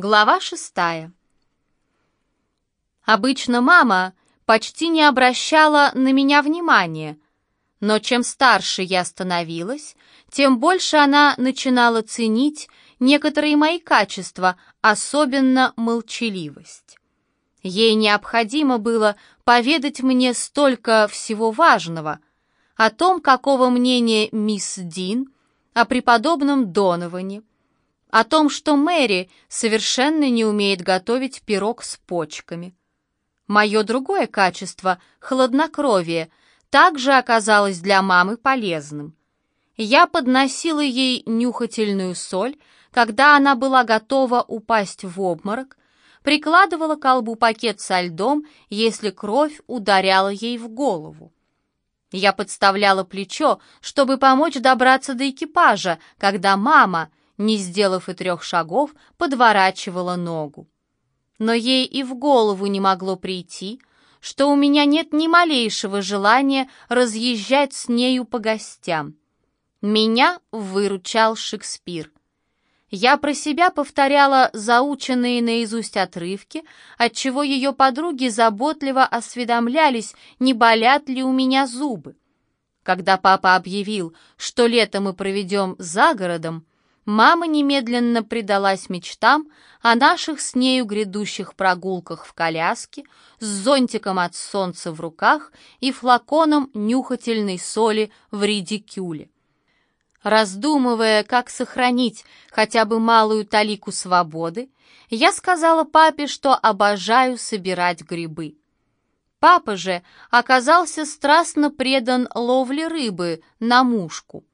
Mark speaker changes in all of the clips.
Speaker 1: Глава шестая. Обычно мама почти не обращала на меня внимания, но чем старше я становилась, тем больше она начинала ценить некоторые мои качества, особенно молчаливость. Ей необходимо было поведать мне столько всего важного о том, какого мнения мисс Дин о преподобном Доноване, о том, что Мэри совершенно не умеет готовить пирог с почками. Мое другое качество, хладнокровие, также оказалось для мамы полезным. Я подносила ей нюхательную соль, когда она была готова упасть в обморок, прикладывала к колбу пакет со льдом, если кровь ударяла ей в голову. Я подставляла плечо, чтобы помочь добраться до экипажа, когда мама, не сделав и трех шагов, подворачивала ногу. Но ей и в голову не могло прийти, что у меня нет ни малейшего желания разъезжать с нею по гостям. Меня выручал Шекспир. Я про себя повторяла заученные наизусть отрывки, отчего ее подруги заботливо осведомлялись, не болят ли у меня зубы. Когда папа объявил, что лето мы проведем за городом, Мама немедленно предалась мечтам о наших с нею грядущих прогулках в коляске с зонтиком от солнца в руках и флаконом нюхательной соли в редикюле. Раздумывая, как сохранить хотя бы малую талику свободы, я сказала папе, что обожаю собирать грибы. Папа же оказался страстно предан ловле рыбы на мушку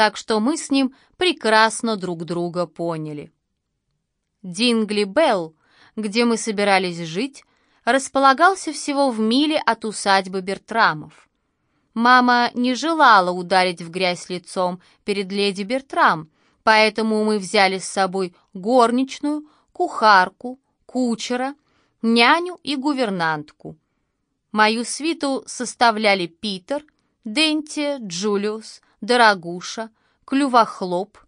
Speaker 1: так что мы с ним прекрасно друг друга поняли. Дингли Белл, где мы собирались жить, располагался всего в миле от усадьбы Бертрамов. Мама не желала ударить в грязь лицом перед леди Бертрам, поэтому мы взяли с собой горничную, кухарку, кучера, няню и гувернантку. Мою свиту составляли Питер, Денти, Джулиус, Дорогуша, Клювохлоп,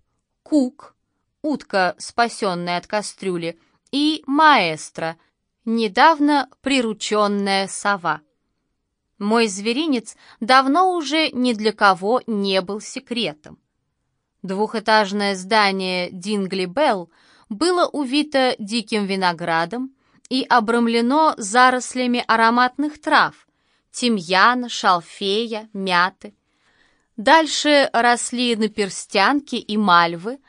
Speaker 1: Кук, утка, спасенная от кастрюли, и маэстро, недавно прирученная сова. Мой зверинец давно уже ни для кого не был секретом. Двухэтажное здание Дингли Белл было увито диким виноградом и обрамлено зарослями ароматных трав – тимьяна, шалфея, мяты – Дальше росли наперстянки и мальвы,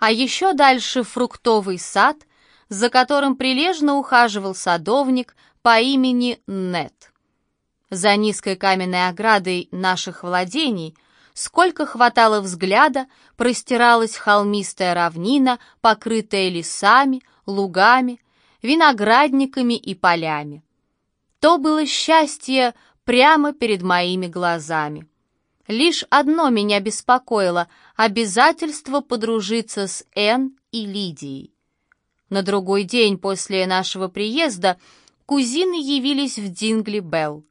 Speaker 1: а еще дальше фруктовый сад, за которым прилежно ухаживал садовник по имени Нет. За низкой каменной оградой наших владений, сколько хватало взгляда, простиралась холмистая равнина, покрытая лесами, лугами, виноградниками и полями. То было счастье прямо перед моими глазами. Лишь одно меня беспокоило — обязательство подружиться с Энн и Лидией. На другой день после нашего приезда кузины явились в Дингли-Белл.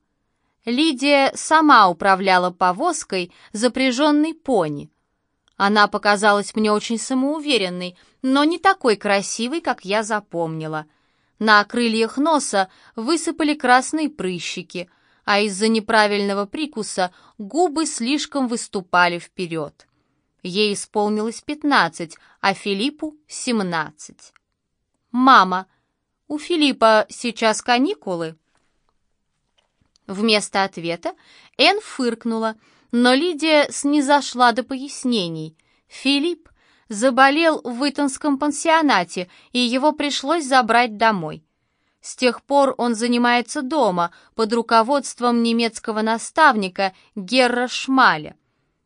Speaker 1: Лидия сама управляла повозкой, запряженной пони. Она показалась мне очень самоуверенной, но не такой красивой, как я запомнила. На крыльях носа высыпали красные прыщики — а из-за неправильного прикуса губы слишком выступали вперед. Ей исполнилось пятнадцать, а Филиппу — семнадцать. «Мама, у Филиппа сейчас каникулы?» Вместо ответа Энн фыркнула, но Лидия снизошла до пояснений. Филипп заболел в Итонском пансионате, и его пришлось забрать домой. С тех пор он занимается дома под руководством немецкого наставника Герра Шмаля.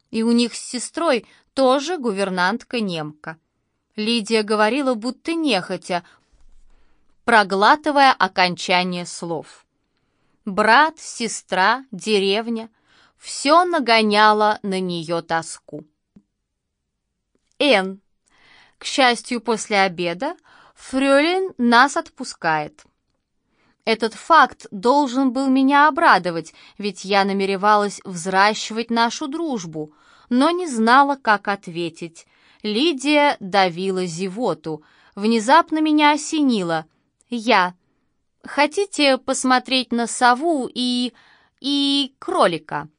Speaker 1: И у них с сестрой тоже гувернантка-немка. Лидия говорила, будто нехотя, проглатывая окончание слов. Брат, сестра, деревня — все нагоняло на нее тоску. Н. К счастью, после обеда Фрёлин нас отпускает. Этот факт должен был меня обрадовать, ведь я намеревалась взращивать нашу дружбу, но не знала, как ответить. Лидия давила зевоту. внезапно меня осенило. Я. Хотите посмотреть на сову и... и кролика?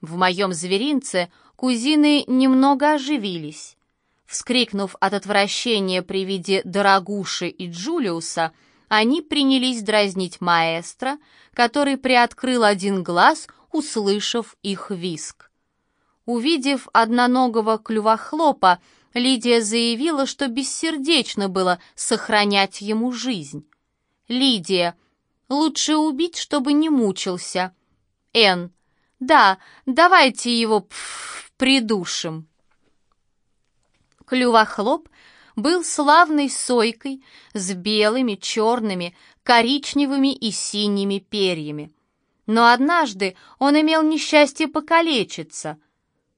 Speaker 1: В моем зверинце кузины немного оживились. Вскрикнув от отвращения при виде Дорогуши и Джулиуса, они принялись дразнить маэстро, который приоткрыл один глаз, услышав их виск. Увидев одноногого клювохлопа, Лидия заявила, что бессердечно было сохранять ему жизнь. Лидия, лучше убить, чтобы не мучился. Н. Да, давайте его пф, придушим. Клювохлоп был славной сойкой с белыми, черными, коричневыми и синими перьями. Но однажды он имел несчастье покалечиться.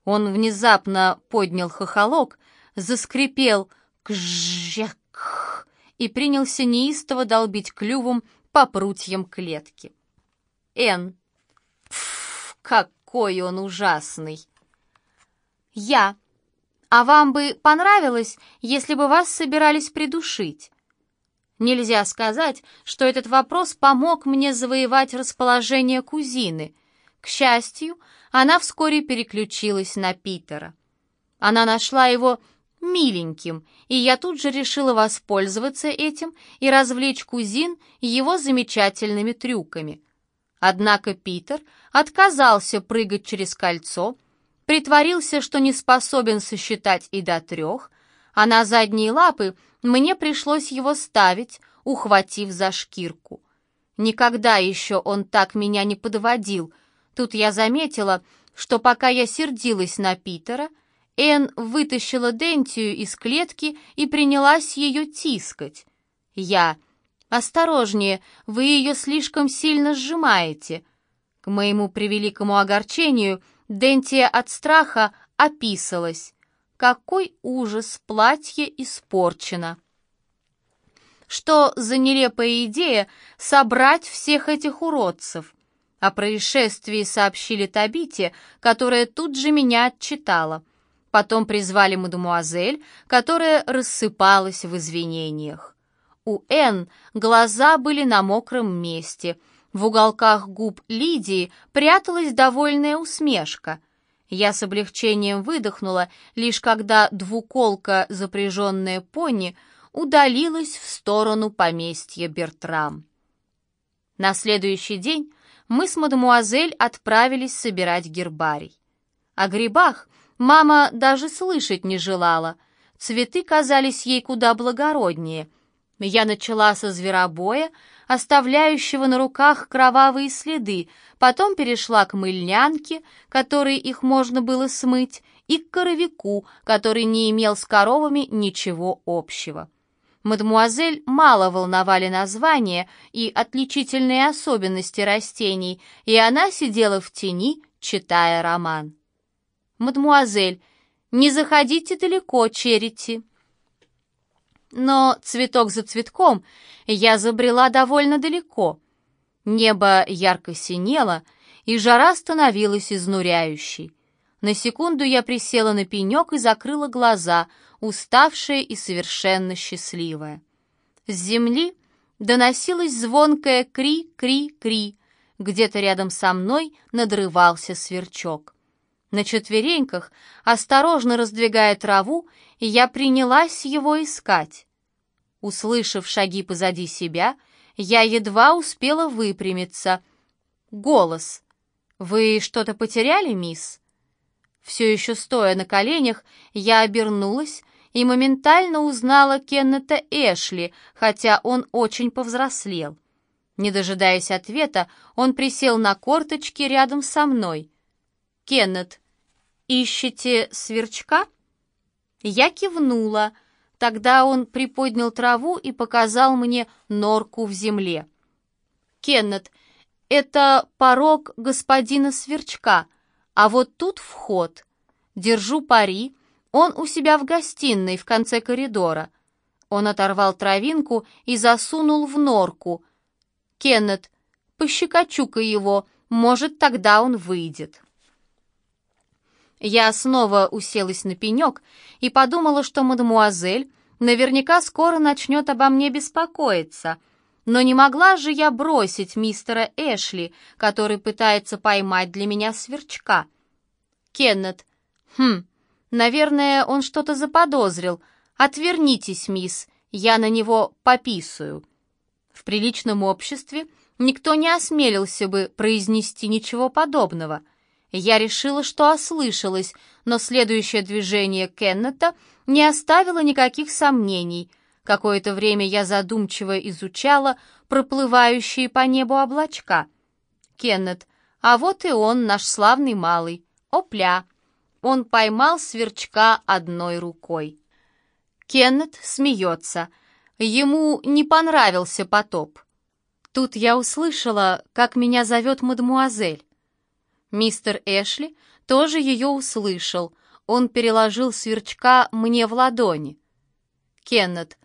Speaker 1: Он внезапно поднял хохолок, заскрипел «кжжак» и принялся неистово долбить клювом по прутьям клетки. Н. Пф, какой он ужасный! Я. А вам бы понравилось, если бы вас собирались придушить? Нельзя сказать, что этот вопрос помог мне завоевать расположение кузины. К счастью, она вскоре переключилась на Питера. Она нашла его миленьким, и я тут же решила воспользоваться этим и развлечь кузин его замечательными трюками. Однако Питер отказался прыгать через кольцо, притворился, что не способен сосчитать и до трех, а на задние лапы мне пришлось его ставить, ухватив за шкирку. Никогда еще он так меня не подводил. Тут я заметила, что пока я сердилась на Питера, Энн вытащила Дентию из клетки и принялась ее тискать. Я. «Осторожнее, вы ее слишком сильно сжимаете». К моему превеликому огорчению Дентия от страха описалась. Какой ужас, платье испорчено. Что за нелепая идея собрать всех этих уродцев? О происшествии сообщили Табите, которая тут же меня отчитала. Потом призвали мадемуазель, которая рассыпалась в извинениях. У Н глаза были на мокром месте. В уголках губ Лидии пряталась довольная усмешка. Я с облегчением выдохнула, лишь когда двуколка, запряженная пони, удалилась в сторону поместья Бертрам. На следующий день мы с мадемуазель отправились собирать гербарий. О грибах Мама даже слышать не желала. Цветы казались ей куда благороднее. Я начала со зверобоя, оставляющего на руках кровавые следы, потом перешла к мыльнянке, которой их можно было смыть, и к коровику, который не имел с коровами ничего общего. Мадмуазель мало волновали названия и отличительные особенности растений, и она сидела в тени, читая роман. «Мадмуазель, не заходите далеко, Черити». Но цветок за цветком я забрела довольно далеко. Небо ярко синело, и жара становилась изнуряющей. На секунду я присела на пенек и закрыла глаза, уставшая и совершенно счастливая. С земли доносилось звонкое «кри-кри-кри», где-то рядом со мной надрывался сверчок. На четвереньках, осторожно раздвигая траву, я принялась его искать. Услышав шаги позади себя, я едва успела выпрямиться. Голос. «Вы что-то потеряли, мисс?» Все еще стоя на коленях, я обернулась и моментально узнала Кеннета Эшли, хотя он очень повзрослел. Не дожидаясь ответа, он присел на корточки рядом со мной — «Кеннет, ищете сверчка?» Я кивнула. Тогда он приподнял траву и показал мне норку в земле. «Кеннет, это порог господина сверчка, а вот тут вход. Держу пари, он у себя в гостиной в конце коридора». Он оторвал травинку и засунул в норку. «Кеннет, пощекочу-ка его, может, тогда он выйдет». Я снова уселась на пенек и подумала, что мадемуазель Наверняка скоро начнет обо мне беспокоиться. Но не могла же я бросить мистера Эшли, который пытается поймать для меня сверчка. Кеннет. Хм, наверное, он что-то заподозрил. Отвернитесь, мисс, я на него пописаю. В приличном обществе никто не осмелился бы произнести ничего подобного. Я решила, что ослышалась, но следующее движение Кеннета не оставило никаких сомнений. Какое-то время я задумчиво изучала проплывающие по небу облачка. Кеннет, а вот и он, наш славный малый. Опля! Он поймал сверчка одной рукой. Кеннет смеется. Ему не понравился потоп. Тут я услышала, как меня зовет мадмуазель. Мистер Эшли тоже ее услышал. Он переложил сверчка мне в ладони. Кеннет.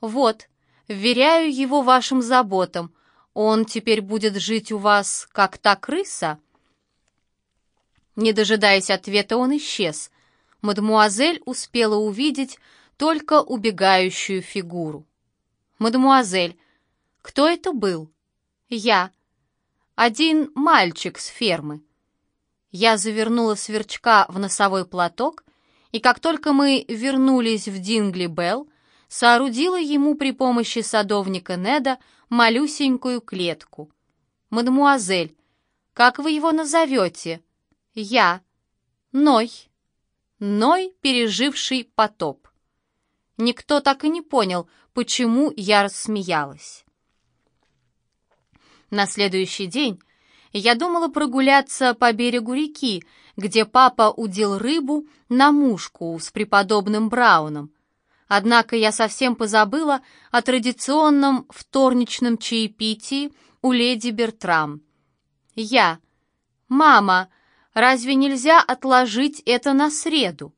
Speaker 1: Вот, вверяю его вашим заботам. Он теперь будет жить у вас, как та крыса. Не дожидаясь ответа, он исчез. Мадмуазель успела увидеть только убегающую фигуру. «Мадемуазель, кто это был?» «Я. Один мальчик с фермы». Я завернула сверчка в носовой платок, и как только мы вернулись в Дингли Белл, соорудила ему при помощи садовника Неда малюсенькую клетку. «Мадемуазель, как вы его назовете?» «Я. Ной. Ной, переживший потоп». Никто так и не понял, почему я рассмеялась. На следующий день я думала прогуляться по берегу реки, где папа удил рыбу на мушку с преподобным Брауном. Однако я совсем позабыла о традиционном вторничном чаепитии у леди Бертрам. Я. «Мама, разве нельзя отложить это на среду?»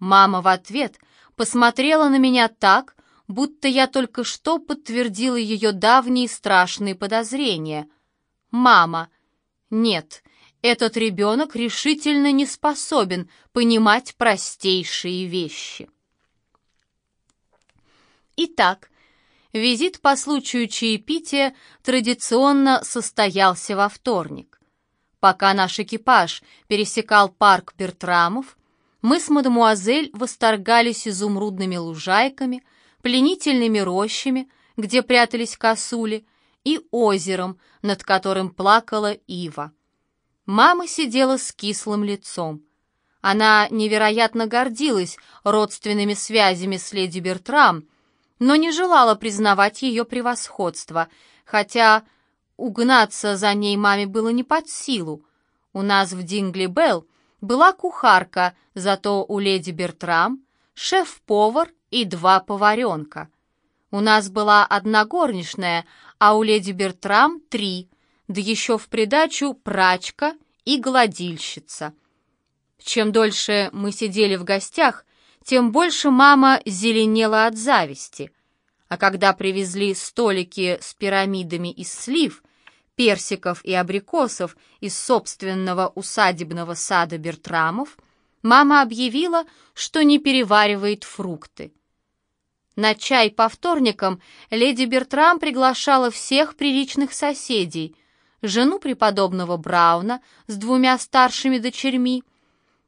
Speaker 1: Мама в ответ посмотрела на меня так, будто я только что подтвердила ее давние страшные подозрения. «Мама, нет, этот ребенок решительно не способен понимать простейшие вещи». Итак, визит по случаю чаепития традиционно состоялся во вторник. Пока наш экипаж пересекал парк Бертрамов, мы с мадемуазель восторгались изумрудными лужайками, пленительными рощами, где прятались косули, и озером, над которым плакала ива. Мама сидела с кислым лицом. Она невероятно гордилась родственными связями с леди Бертрам, но не желала признавать ее превосходство, хотя угнаться за ней маме было не под силу. У нас в Дингли Белл была кухарка, зато у леди Бертрам шеф-повар и два поваренка. У нас была одна горничная, а у леди Бертрам три, да еще в придачу прачка и гладильщица. Чем дольше мы сидели в гостях, тем больше мама зеленела от зависти. А когда привезли столики с пирамидами из слив, персиков и абрикосов из собственного усадебного сада Бертрамов, мама объявила, что не переваривает фрукты. На чай по вторникам леди Бертрам приглашала всех приличных соседей, жену преподобного Брауна с двумя старшими дочерьми,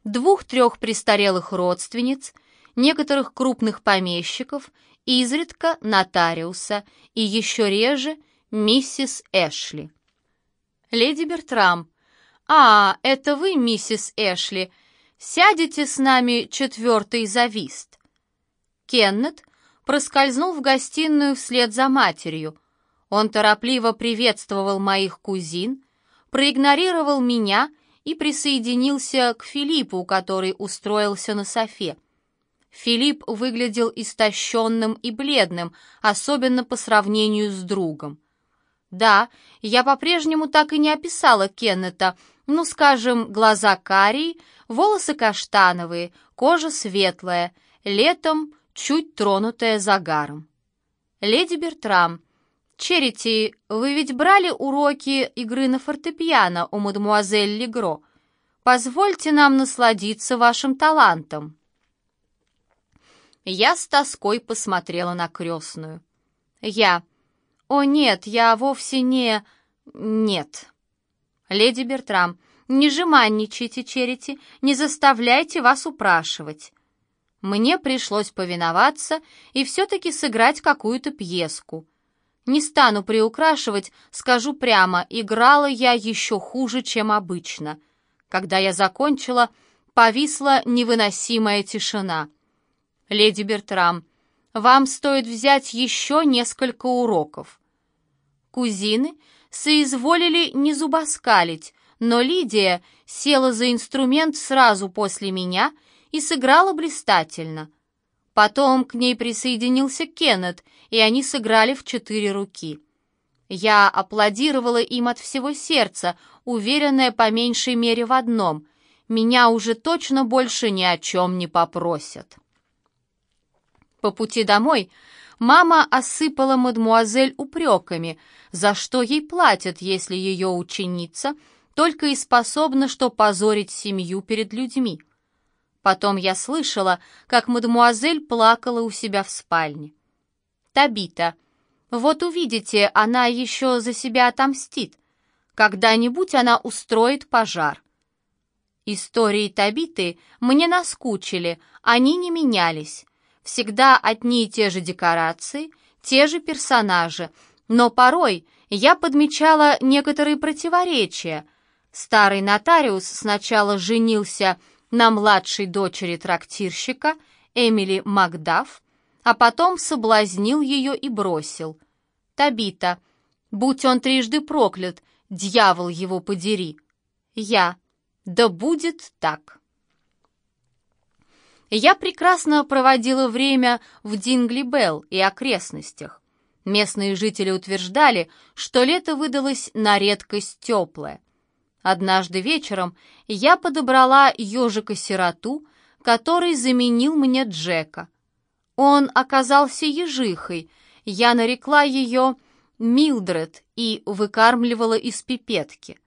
Speaker 1: двух-трех престарелых родственниц, некоторых крупных помещиков, изредка нотариуса и еще реже миссис Эшли. «Леди Бертрам». «А, это вы, миссис Эшли. Сядете с нами четвертый за вист». Кеннет проскользнул в гостиную вслед за матерью. Он торопливо приветствовал моих кузин, проигнорировал меня и присоединился к Филиппу, который устроился на софе. Филипп выглядел истощенным и бледным, особенно по сравнению с другом. Да, я по-прежнему так и не описала Кеннета. Ну, скажем, глаза карие, волосы каштановые, кожа светлая, летом чуть тронутая загаром. Леди Бертрам, Черити, вы ведь брали уроки игры на фортепиано у мадемуазель Легро. Позвольте нам насладиться вашим талантом. Я с тоской посмотрела на крестную. Я. О нет, я вовсе не... Нет. Леди Бертрам, не жеманничайте, Черити, не заставляйте вас упрашивать. Мне пришлось повиноваться и все-таки сыграть какую-то пьеску. Не стану приукрашивать, скажу прямо, играла я еще хуже, чем обычно. Когда я закончила, повисла невыносимая тишина. «Леди Бертрам, вам стоит взять еще несколько уроков». Кузины соизволили не зубоскалить, но Лидия села за инструмент сразу после меня и сыграла блистательно. Потом к ней присоединился Кеннет, и они сыграли в четыре руки. Я аплодировала им от всего сердца, уверенная по меньшей мере в одном — меня уже точно больше ни о чем не попросят. По пути домой мама осыпала мадмуазель упреками, за что ей платят, если ее ученица только и способна что позорить семью перед людьми. Потом я слышала, как мадмуазель плакала у себя в спальне. Табита. Вот увидите, она еще за себя отомстит. Когда-нибудь она устроит пожар. Истории Табиты мне наскучили, они не менялись. Всегда одни и те же декорации, те же персонажи, но порой я подмечала некоторые противоречия. Старый нотариус сначала женился на младшей дочери трактирщика Эмили Макдаф, а потом соблазнил ее и бросил. Табита, будь он трижды проклят, дьявол его подери. Я, да будет так. Я прекрасно проводила время в Дингли-Белл и окрестностях. Местные жители утверждали, что лето выдалось на редкость теплое. Однажды вечером я подобрала ежика-сироту, который заменил мне Джека. Он оказался ежихой, я нарекла ее Милдред и выкармливала из пипетки.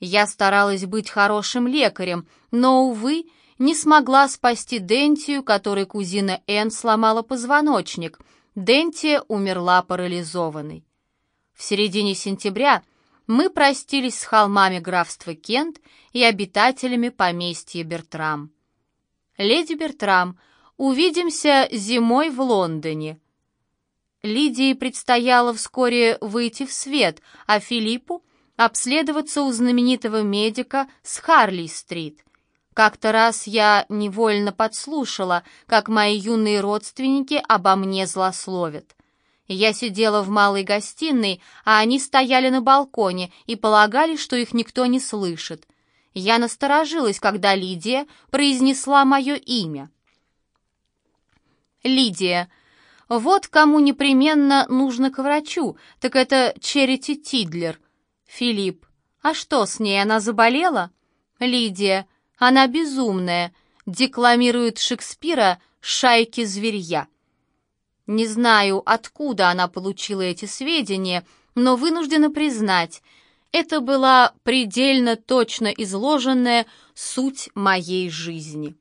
Speaker 1: Я старалась быть хорошим лекарем, но, увы, не смогла спасти Дентию, которой кузина Энн сломала позвоночник. Дентия умерла парализованной. В середине сентября мы простились с холмами графства Кент и обитателями поместья Бертрам. «Леди Бертрам, увидимся зимой в Лондоне». Лидии предстояло вскоре выйти в свет, а Филиппу обследоваться у знаменитого медика с Харли-стрит. Как-то раз я невольно подслушала, как мои юные родственники обо мне злословят. Я сидела в малой гостиной, а они стояли на балконе и полагали, что их никто не слышит. Я насторожилась, когда Лидия произнесла мое имя. Лидия. Вот кому непременно нужно к врачу, так это Черити Тидлер. Филипп. А что с ней, она заболела? Лидия. Она безумная, декламирует Шекспира «Шайки зверья». Не знаю, откуда она получила эти сведения, но вынуждена признать, это была предельно точно изложенная суть моей жизни.